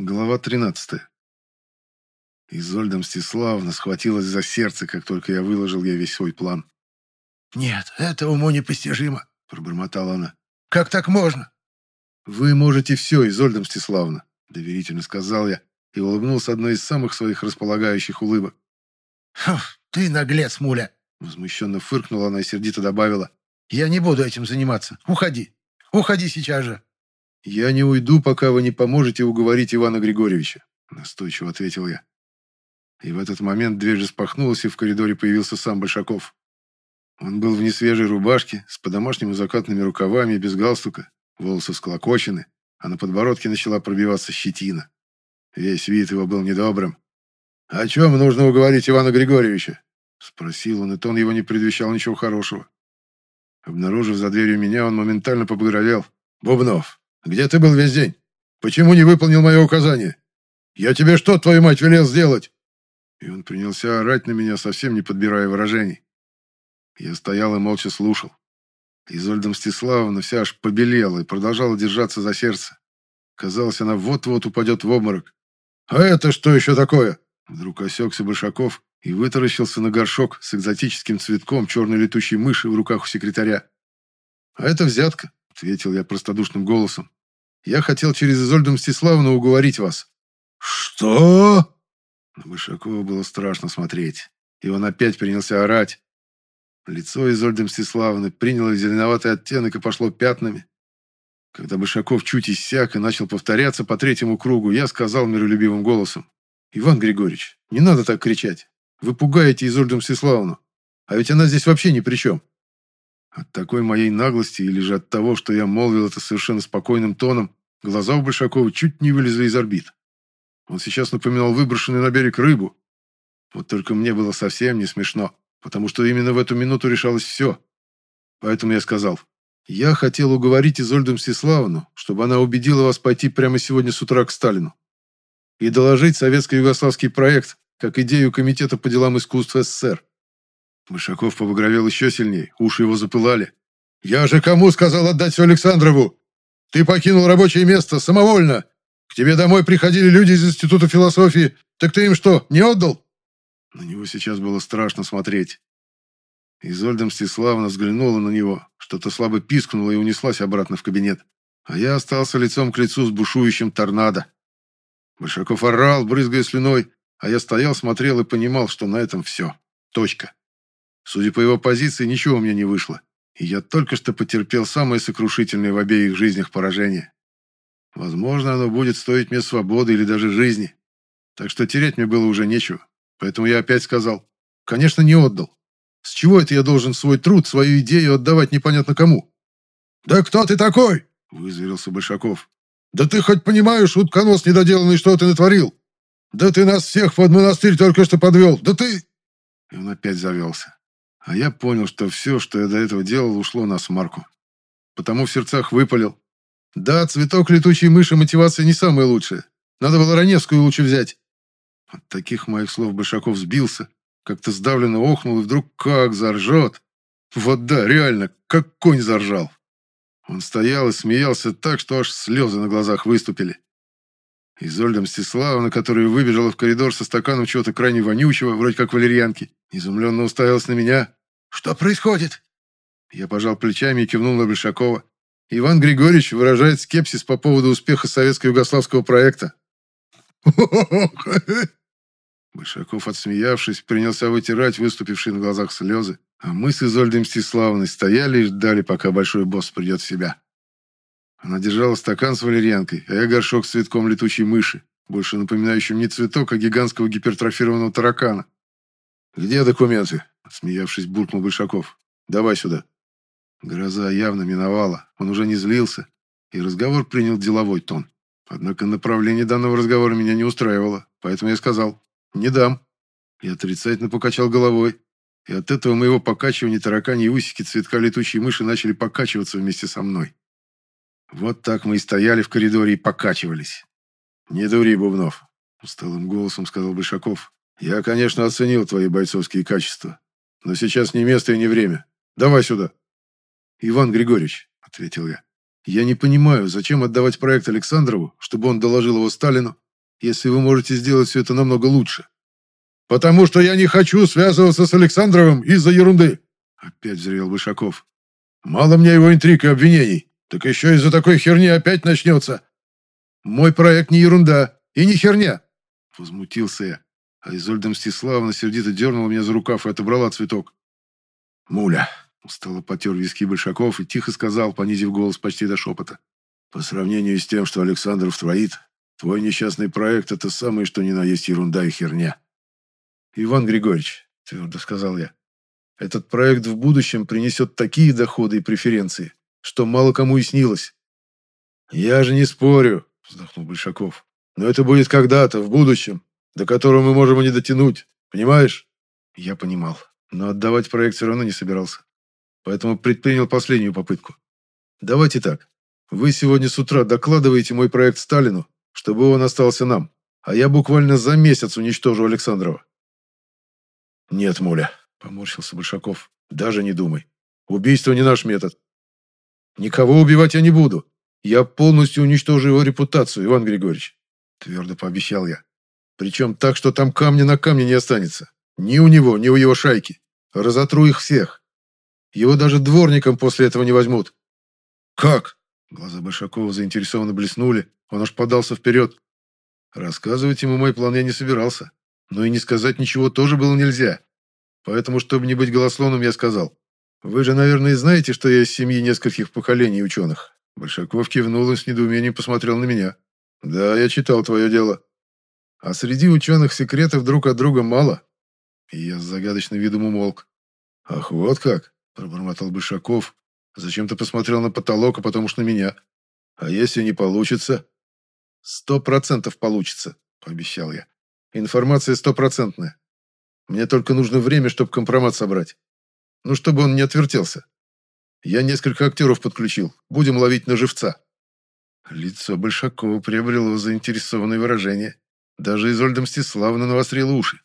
Глава 13. Изольда Мстиславовна схватилась за сердце, как только я выложил ей весь свой план. «Нет, это уму непостижимо», — пробормотала она. «Как так можно?» «Вы можете все, Изольда Мстиславовна», — доверительно сказал я и улыбнулся одной из самых своих располагающих улыбок. «Фу, ты наглец, муля!» Возмущенно фыркнула она и сердито добавила. «Я не буду этим заниматься. Уходи. Уходи сейчас же». «Я не уйду, пока вы не поможете уговорить Ивана Григорьевича», — настойчиво ответил я. И в этот момент дверь распахнулась, и в коридоре появился сам Большаков. Он был в несвежей рубашке, с по-домашнему закатными рукавами без галстука, волосы всклокочены, а на подбородке начала пробиваться щетина. Весь вид его был недобрым. «О чем нужно уговорить Ивана Григорьевича?» — спросил он, и тон его не предвещал ничего хорошего. Обнаружив за дверью меня, он моментально побагровел. «Бубнов, где ты был весь день? Почему не выполнил мое указание? Я тебе что, твою мать, велел сделать?» И он принялся орать на меня, совсем не подбирая выражений. Я стоял и молча слушал. Изольда Мстиславовна вся аж побелела и продолжала держаться за сердце. Казалось, она вот-вот упадет в обморок. «А это что еще такое?» Вдруг осекся Большаков и вытаращился на горшок с экзотическим цветком черной летучей мыши в руках у секретаря. «А это взятка», — ответил я простодушным голосом. «Я хотел через Изольду Мстиславовну уговорить вас». «Что?» На Большакова было страшно смотреть, и он опять принялся орать. Лицо Изольды Мстиславовны приняло зеленоватый оттенок и пошло пятнами. Когда Большаков чуть иссяк и начал повторяться по третьему кругу, я сказал миролюбивым голосом. «Иван Григорьевич, не надо так кричать. Вы пугаете Изольду Мстиславовну. А ведь она здесь вообще ни при чем». От такой моей наглости или же от того, что я молвил это совершенно спокойным тоном, глаза у Большакова чуть не вылезли из орбит. Он сейчас напоминал выброшенную на берег рыбу. Вот только мне было совсем не смешно, потому что именно в эту минуту решалось все. Поэтому я сказал, я хотел уговорить Изольду Мстиславовну, чтобы она убедила вас пойти прямо сегодня с утра к Сталину и доложить советско-югославский проект как идею Комитета по делам искусств СССР. Мышаков побагровел еще сильнее, уши его запылали. «Я же кому сказал отдать все Александрову? Ты покинул рабочее место самовольно, к тебе домой приходили люди из Института философии. Так ты им что, не отдал?» На него сейчас было страшно смотреть. Изольда Мстиславовна взглянула на него, что-то слабо пискнула и унеслась обратно в кабинет. А я остался лицом к лицу с бушующим торнадо. Большаков орал, брызгая слюной, а я стоял, смотрел и понимал, что на этом все. Точка. Судя по его позиции, ничего у меня не вышло. И я только что потерпел самое сокрушительное в обеих жизнях поражение. Возможно, оно будет стоить мне свободы или даже жизни. Так что терять мне было уже нечего. Поэтому я опять сказал, конечно, не отдал. С чего это я должен свой труд, свою идею отдавать непонятно кому? «Да кто ты такой?» – вызверился Большаков. «Да ты хоть понимаешь, утконос недоделанный, что ты натворил? Да ты нас всех под монастырь только что подвел! Да ты...» И он опять завелся. А я понял, что все, что я до этого делал, ушло на смарку. Потому в сердцах выпалил. Да, цветок летучей мыши мотивация не самая лучшая. Надо было Раневскую лучше взять. От таких моих слов Большаков сбился, как-то сдавленно охнул и вдруг как заржет. Вот да, реально, как конь заржал. Он стоял и смеялся так, что аж слезы на глазах выступили. Изольда Мстиславовна, которая выбежала в коридор со стаканом чего-то крайне вонючего, вроде как валерьянки, изумленно уставилась на меня. «Что происходит?» Я пожал плечами и кивнул на Большакова. Иван Григорьевич выражает скепсис по поводу успеха советско-югославского проекта. Большаков, отсмеявшись, принялся вытирать выступившие на глазах слезы, а мы с Изольдой Мстиславовной стояли и ждали, пока большой босс придет в себя. Она держала стакан с валерьянкой, а я горшок с цветком летучей мыши, больше напоминающим не цветок, а гигантского гипертрофированного таракана. «Где документы?» – смеявшись, буркнул Большаков. «Давай сюда». Гроза явно миновала, он уже не злился, и разговор принял деловой тон. Однако направление данного разговора меня не устраивало, поэтому я сказал «не дам». И отрицательно покачал головой, и от этого моего покачивания таракани усики цветка летучей мыши начали покачиваться вместе со мной. Вот так мы и стояли в коридоре и покачивались. «Не дури, Бубнов», — усталым голосом сказал Большаков. «Я, конечно, оценил твои бойцовские качества, но сейчас не место и не время. Давай сюда». «Иван Григорьевич», — ответил я, — «я не понимаю, зачем отдавать проект Александрову, чтобы он доложил его Сталину, если вы можете сделать все это намного лучше. «Потому что я не хочу связываться с Александровым из-за ерунды!» Опять взревел Большаков. «Мало мне его интриг и обвинений, так еще из-за такой херни опять начнется. Мой проект не ерунда и не херня!» Возмутился я, а Изольда Мстиславовна сердито дернула меня за рукав и отобрала цветок. «Муля!» — устало потер виски Большаков и тихо сказал, понизив голос почти до шепота. «По сравнению с тем, что Александров творит, твой несчастный проект — это самое, что ни на есть ерунда и херня». «Иван Григорьевич», — твердо сказал я, — «этот проект в будущем принесет такие доходы и преференции, что мало кому и снилось». «Я же не спорю», — вздохнул Большаков. «Но это будет когда-то, в будущем, до которого мы можем и не дотянуть. Понимаешь?» Я понимал, но отдавать проект все равно не собирался. Поэтому предпринял последнюю попытку. «Давайте так. Вы сегодня с утра докладываете мой проект Сталину, чтобы он остался нам, а я буквально за месяц уничтожу Александрова. «Нет, Муля», — поморщился Большаков, — «даже не думай. Убийство не наш метод. Никого убивать я не буду. Я полностью уничтожу его репутацию, Иван Григорьевич», — твердо пообещал я. «Причем так, что там камня на камне не останется. Ни у него, ни у его шайки. Разотру их всех. Его даже дворником после этого не возьмут». «Как?» Глаза Большакова заинтересованно блеснули. Он аж подался вперед. Рассказывать ему мой план я не собирался. Но и не сказать ничего тоже было нельзя. Поэтому, чтобы не быть голословным, я сказал. «Вы же, наверное, знаете, что я из семьи нескольких поколений ученых». Большаков кивнул и с недоумением посмотрел на меня. «Да, я читал твое дело. А среди ученых секретов друг от друга мало». И я с загадочным видом умолк. «Ах, вот как!» – пробормотал Большаков. Зачем-то посмотрел на потолок, а потом уж на меня. «А если не получится?» «Сто процентов получится», – пообещал я. Информация стопроцентная. Мне только нужно время, чтобы компромат собрать. Ну, чтобы он не отвертелся. Я несколько актеров подключил. Будем ловить на живца». Лицо Большакова приобрело заинтересованное выражение. Даже Изольда Мстиславовна навострила уши.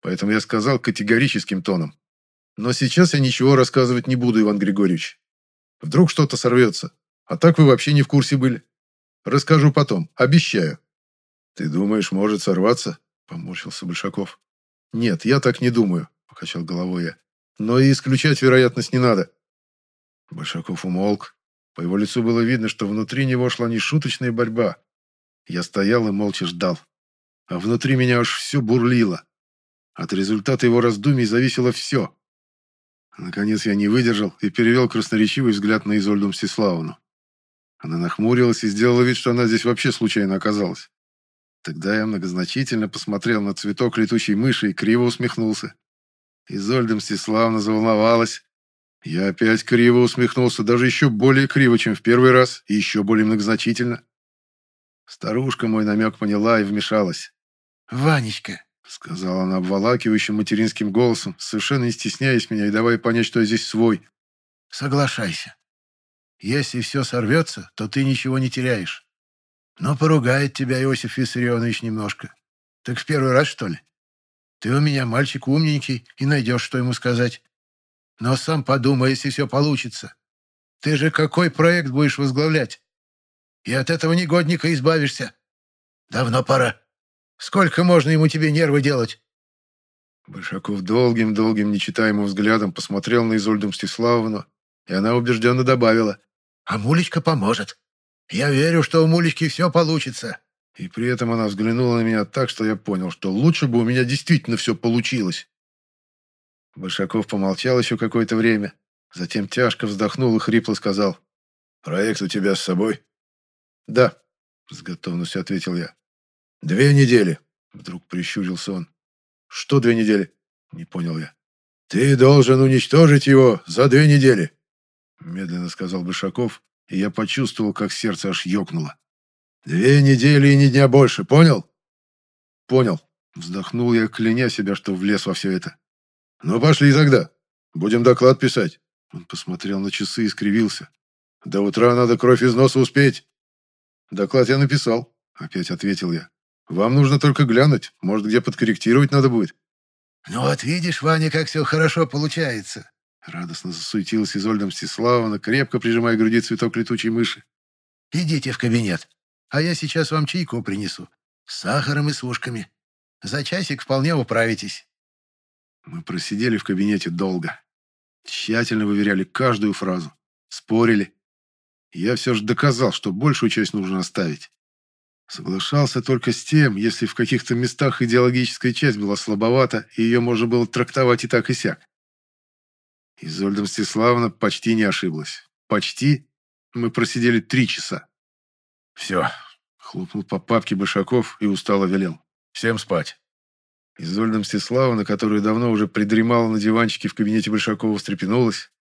Поэтому я сказал категорическим тоном. «Но сейчас я ничего рассказывать не буду, Иван Григорьевич. Вдруг что-то сорвется. А так вы вообще не в курсе были. Расскажу потом, обещаю». «Ты думаешь, может сорваться?» Поморщился Большаков. «Нет, я так не думаю», — покачал головой я. «Но и исключать вероятность не надо». Большаков умолк. По его лицу было видно, что внутри него шла нешуточная борьба. Я стоял и молча ждал. А внутри меня уж все бурлило. От результата его раздумий зависело все. Наконец я не выдержал и перевел красноречивый взгляд на Изольду Мстиславовну. Она нахмурилась и сделала вид, что она здесь вообще случайно оказалась. Тогда я многозначительно посмотрел на цветок летучей мыши и криво усмехнулся. Изольда Мстиславна заволновалась. Я опять криво усмехнулся, даже еще более криво, чем в первый раз, и еще более многозначительно. Старушка мой намек поняла и вмешалась. «Ванечка», — сказала она обволакивающим материнским голосом, совершенно не стесняясь меня и давая понять, что я здесь свой. «Соглашайся. Если все сорвется, то ты ничего не теряешь. Но поругает тебя Иосиф Виссарионович немножко. Так в первый раз, что ли? Ты у меня мальчик умненький и найдешь, что ему сказать. Но сам подумай, если все получится. Ты же какой проект будешь возглавлять? И от этого негодника избавишься. Давно пора. Сколько можно ему тебе нервы делать?» Большаков долгим-долгим нечитаемым взглядом посмотрел на Изольду Мстиславовну, и она убежденно добавила. «А Мулечка поможет. Я верю, что у Мулечки все получится». И при этом она взглянула на меня так, что я понял, что лучше бы у меня действительно все получилось. Большаков помолчал еще какое-то время, затем тяжко вздохнул и хрипло сказал. «Проект у тебя с собой?» «Да», — с готовностью ответил я. «Две недели», — вдруг прищурился он. «Что две недели?» — не понял я. «Ты должен уничтожить его за две недели», — медленно сказал Большаков и я почувствовал, как сердце аж ёкнуло. «Две недели и ни дня больше, понял?» «Понял», — вздохнул я, кляня себя, что влез во все это. «Ну, пошли тогда. Будем доклад писать». Он посмотрел на часы и скривился. «До утра надо кровь из носа успеть». «Доклад я написал», — опять ответил я. «Вам нужно только глянуть. Может, где подкорректировать надо будет». «Ну вот видишь, Ваня, как все хорошо получается. Радостно засуетилась Изольда Мстиславовна, крепко прижимая к груди цветок летучей мыши. «Идите в кабинет, а я сейчас вам чайку принесу. С сахаром и с ушками. За часик вполне управитесь. Мы просидели в кабинете долго. Тщательно выверяли каждую фразу. Спорили. Я все же доказал, что большую часть нужно оставить. Соглашался только с тем, если в каких-то местах идеологическая часть была слабовата, и ее можно было трактовать и так, и сяк. Изольда Мстиславовна почти не ошиблась. Почти. Мы просидели три часа. «Все», — хлопнул по папке Башаков и устало велел. «Всем спать». Изольда Мстиславовна, которая давно уже придремала на диванчике в кабинете Большакова, встрепенулась.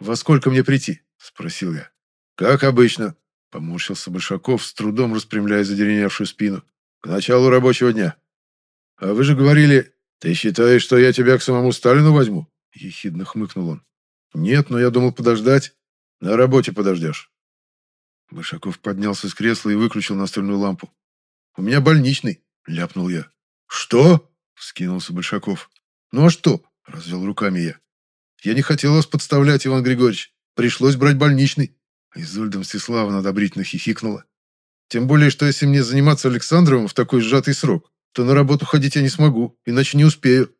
«Во сколько мне прийти?» — спросил я. «Как обычно», Поморщился Большаков, с трудом распрямляя задеревеневшую спину. «К началу рабочего дня». «А вы же говорили, ты считаешь, что я тебя к самому Сталину возьму?» Ехидно хмыкнул он. «Нет, но я думал подождать. На работе подождешь». Большаков поднялся с кресла и выключил настольную лампу. «У меня больничный», — ляпнул я. «Что?» — вскинулся Большаков. «Ну а что?» — развел руками я. «Я не хотел вас подставлять, Иван Григорьевич. Пришлось брать больничный». Изольда Мстиславовна одобрительно хихикнула. «Тем более, что если мне заниматься Александровым в такой сжатый срок, то на работу ходить я не смогу, иначе не успею».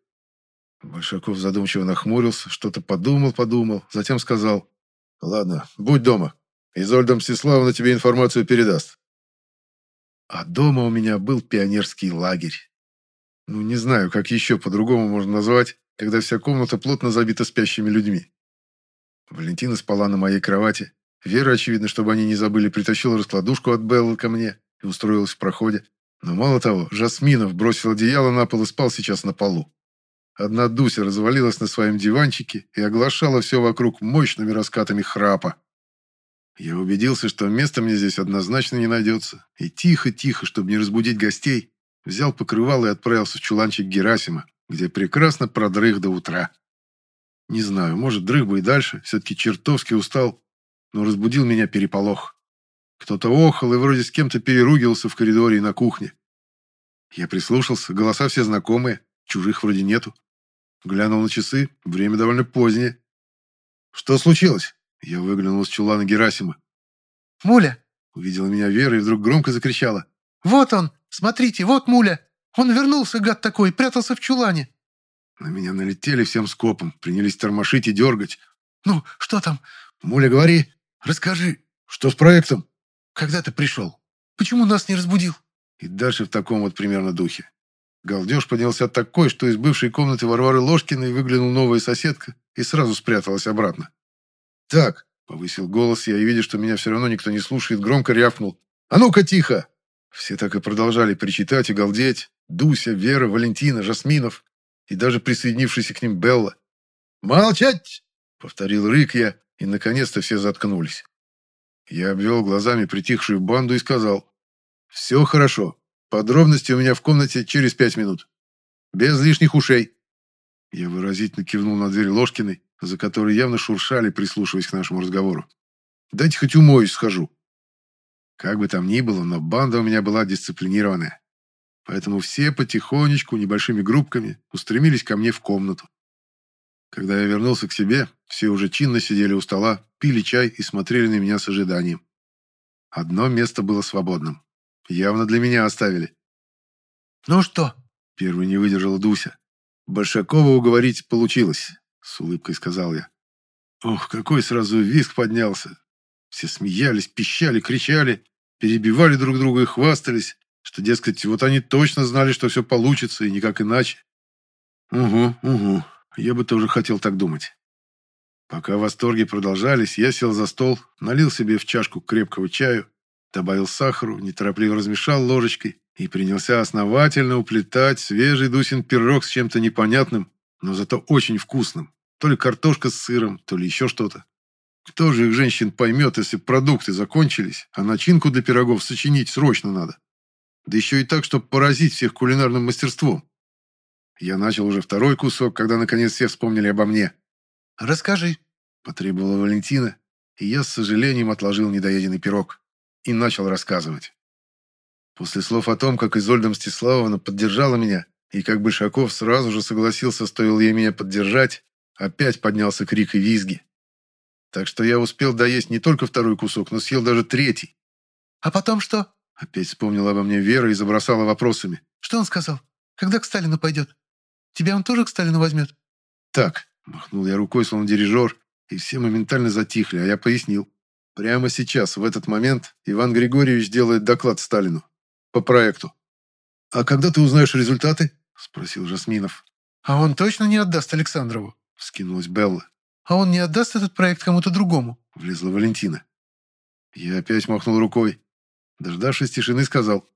Большаков задумчиво нахмурился, что-то подумал-подумал, затем сказал, «Ладно, будь дома. Изольда Мстиславовна тебе информацию передаст». А дома у меня был пионерский лагерь. Ну, не знаю, как еще по-другому можно назвать, когда вся комната плотно забита спящими людьми. Валентина спала на моей кровати, Вера, очевидно, чтобы они не забыли, притащила раскладушку от Беллы ко мне и устроилась в проходе. Но мало того, Жасминов бросил одеяло на пол и спал сейчас на полу. Одна Дуся развалилась на своем диванчике и оглашала все вокруг мощными раскатами храпа. Я убедился, что места мне здесь однозначно не найдется, и тихо-тихо, чтобы не разбудить гостей, взял покрывало и отправился в чуланчик Герасима, где прекрасно продрых до утра. Не знаю, может, дрых бы и дальше, все-таки чертовски устал, но разбудил меня переполох. Кто-то охал и вроде с кем-то переругивался в коридоре и на кухне. Я прислушался, голоса все знакомые, чужих вроде нету. Глянул на часы, время довольно позднее. «Что случилось?» Я выглянул из чулана Герасима. «Муля!» Увидела меня Вера и вдруг громко закричала. «Вот он! Смотрите, вот Муля! Он вернулся, гад такой, прятался в чулане!» На меня налетели всем скопом, принялись тормошить и дергать. «Ну, что там?» «Муля, говори!» Расскажи, что с проектом? Когда ты пришел? Почему нас не разбудил?» И дальше в таком вот примерно духе. Галдеж поднялся такой, что из бывшей комнаты Варвары Ложкиной выглянула новая соседка и сразу спряталась обратно. «Так», — повысил голос я, и, видя, что меня все равно никто не слушает, громко рявкнул. «А ну-ка, тихо!» Все так и продолжали причитать и галдеть. Дуся, Вера, Валентина, Жасминов и даже присоединившийся к ним Белла. «Молчать!» — повторил рык я, и, наконец-то, все заткнулись. Я обвел глазами притихшую банду и сказал, «Все хорошо. Подробности у меня в комнате через пять минут. Без лишних ушей». Я выразительно кивнул на дверь Ложкиной, за которой явно шуршали, прислушиваясь к нашему разговору. «Дайте хоть умоюсь, схожу». Как бы там ни было, но банда у меня была дисциплинированная. Поэтому все потихонечку, небольшими группками, устремились ко мне в комнату. Когда я вернулся к себе, все уже чинно сидели у стола, пили чай и смотрели на меня с ожиданием. Одно место было свободным. Явно для меня оставили. «Ну что?» — первый не выдержала Дуся. «Большакова уговорить получилось», — с улыбкой сказал я. Ох, какой сразу визг поднялся. Все смеялись, пищали, кричали, перебивали друг друга и хвастались, что, дескать, вот они точно знали, что все получится, и никак иначе. «Угу, угу», я бы тоже хотел так думать. Пока восторги продолжались, я сел за стол, налил себе в чашку крепкого чаю, добавил сахару, неторопливо размешал ложечкой и принялся основательно уплетать свежий Дусин пирог с чем-то непонятным, но зато очень вкусным. То ли картошка с сыром, то ли еще что-то. Кто же их женщин поймет, если продукты закончились, а начинку для пирогов сочинить срочно надо? Да еще и так, чтобы поразить всех кулинарным мастерством. Я начал уже второй кусок, когда наконец все вспомнили обо мне. «Расскажи», — потребовала Валентина, и я с сожалением отложил недоеденный пирог и начал рассказывать. После слов о том, как Изольда Мстиславовна поддержала меня, и как Большаков сразу же согласился, стоило ей меня поддержать, опять поднялся крик и визги. Так что я успел доесть не только второй кусок, но съел даже третий. «А потом что?» Опять вспомнила обо мне Вера и забросала вопросами. Что он сказал? Когда к Сталину пойдет? Тебя он тоже к Сталину возьмет? Так, махнул я рукой, словно дирижер, и все моментально затихли, а я пояснил. Прямо сейчас, в этот момент, Иван Григорьевич делает доклад Сталину. По проекту. «А когда ты узнаешь результаты?» – спросил Жасминов. «А он точно не отдаст Александрову?» – вскинулась Белла. «А он не отдаст этот проект кому-то другому?» – влезла Валентина. Я опять махнул рукой. Дождавшись тишины, сказал.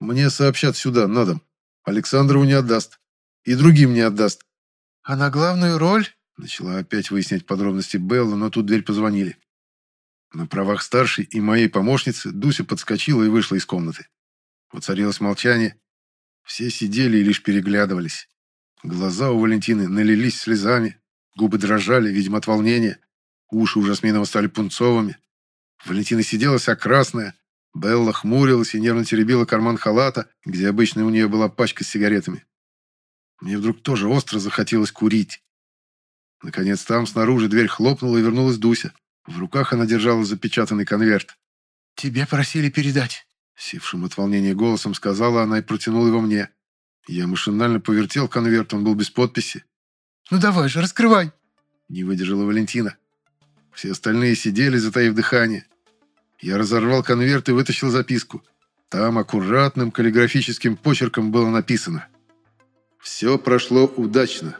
«Мне сообщат сюда, на дом. Александрову не отдаст. И другим не отдаст». «А на главную роль?» Начала опять выяснять подробности Белла, но тут дверь позвонили. На правах старшей и моей помощницы Дуся подскочила и вышла из комнаты. Воцарилось молчание. Все сидели и лишь переглядывались. Глаза у Валентины налились слезами, губы дрожали, видимо, от волнения. Уши у Жасминова стали пунцовыми. Валентина сидела вся красная. Белла хмурилась и нервно теребила карман халата, где обычно у нее была пачка с сигаретами. Мне вдруг тоже остро захотелось курить. Наконец там снаружи дверь хлопнула и вернулась Дуся. В руках она держала запечатанный конверт. «Тебе просили передать», — сившим от волнения голосом сказала она и протянула его мне. Я машинально повертел конверт, он был без подписи. «Ну давай же, раскрывай!» Не выдержала Валентина. Все остальные сидели, затаив дыхание. Я разорвал конверт и вытащил записку. Там аккуратным каллиграфическим почерком было написано. «Все прошло удачно.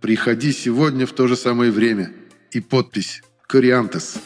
Приходи сегодня в то же самое время». И подпись Кориантес.